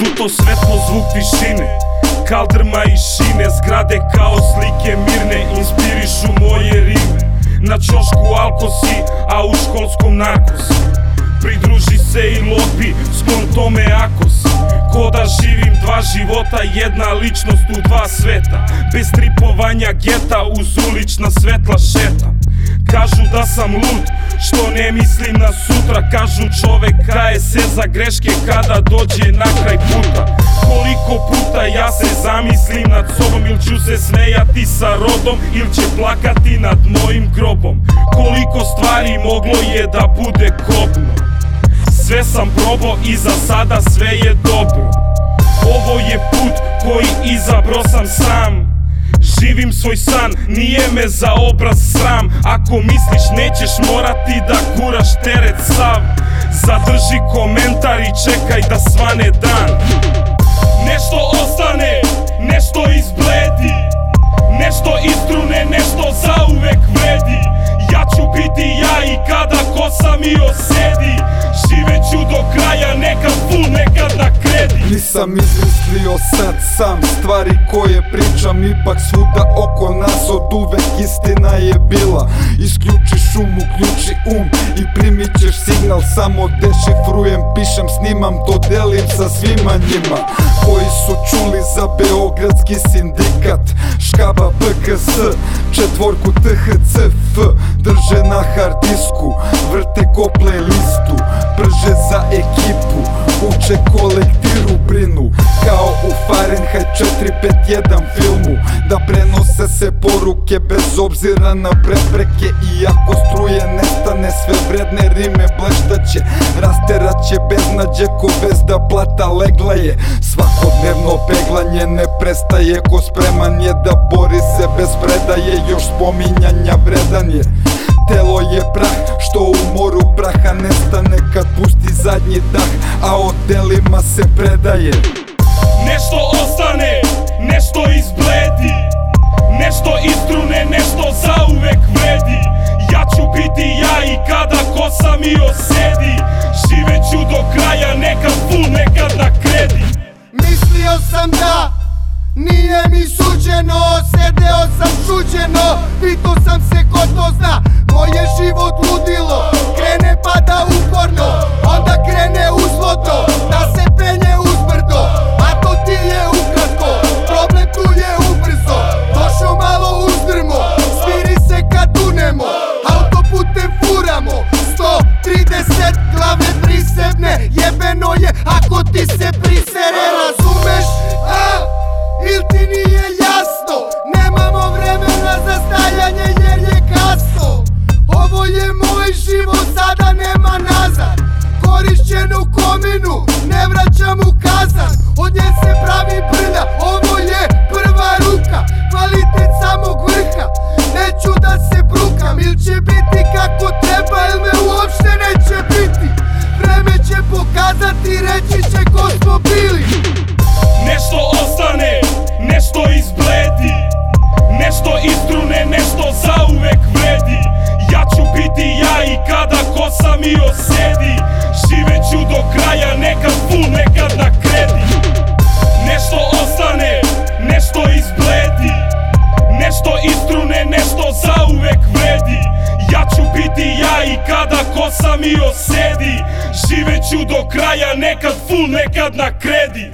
Žuto svetlo, zvuk tišine Kaldrma i šine, zgrade kao slike mirne Inspirišu moje rime. Na čošku alkosi, a u školskom narkosi. Pridruži se i lopi, sklon tome ako si Ko da živim dva života, jedna ličnost u dva sveta. Bez tripovanja geta, uz ulična svetla šetam. Kažu da sam lud, što ne mislim na sutra Kažu čovek kaje se za greške kada dođe na kraj puta. Koliko puta ja se zamislim nad sobom Ili ću se smejati sa rodom Ili će plakati nad mojim grobom. Koliko stvari moglo je da bude kobno. Sve sam probao i za sada sve je dobro. Ovo je put koji izabro sam sam Živim svoj san, nije me za obraz sram. Ako misliš nećeš morati da kuraš teret sav. Zadrži komentar i čekaj da svane dan. Nešto ostane, nešto izbledi. Nešto istrune, nešto zauvek vredi. Ja ću biti ja i kada kosa mi osedi. Živeću do kraja, Nisam izmislio sad sam Stvari koje pričam ipak svuda oko nas Od uvek istina je bila. Isključi šum, uključi um I primit ćeš signal Samo dešifrujem, pišem, snimam To delim sa svima njima. Koji su čuli za Beogradski sindikat Škaba BKS Četvorku THCF Drže na hard disku Vrte ko playlistu Prže za ekipu Uče kolektiru brinu. Kao u Fahrenheit 451 filmu. Da prenose se poruke bez obzira na prepreke. Iako struje nestane sve vredne rime bleštaće. Rasteraće beznađe ko bez da plata legla je. Svakodnevno peglanje ne prestaje Ko spreman je da bori se bez predaje. Još spominjanja vredan je. Telo je prah što u moru nestane kad pusti zadnji dah A o telima se predaje. Nešto ostane, nešto izbledi Nešto istrune, nešto zauvek vredi. Ja ću biti ja i kada kosa mi osedi Živeću do kraja, nekad full, nekad na kredi. Mislio sam da nije mi suđeno Sedeo sam čuđeno Pitao sam se ko to zna. Moje život ludilo kako treba, il me uopšte neće biti. Vreme će pokazati, reći će ko smo bili. Nešto ostane, kosa mi osedi Živeću do kraja, nekad full, nekad na kredi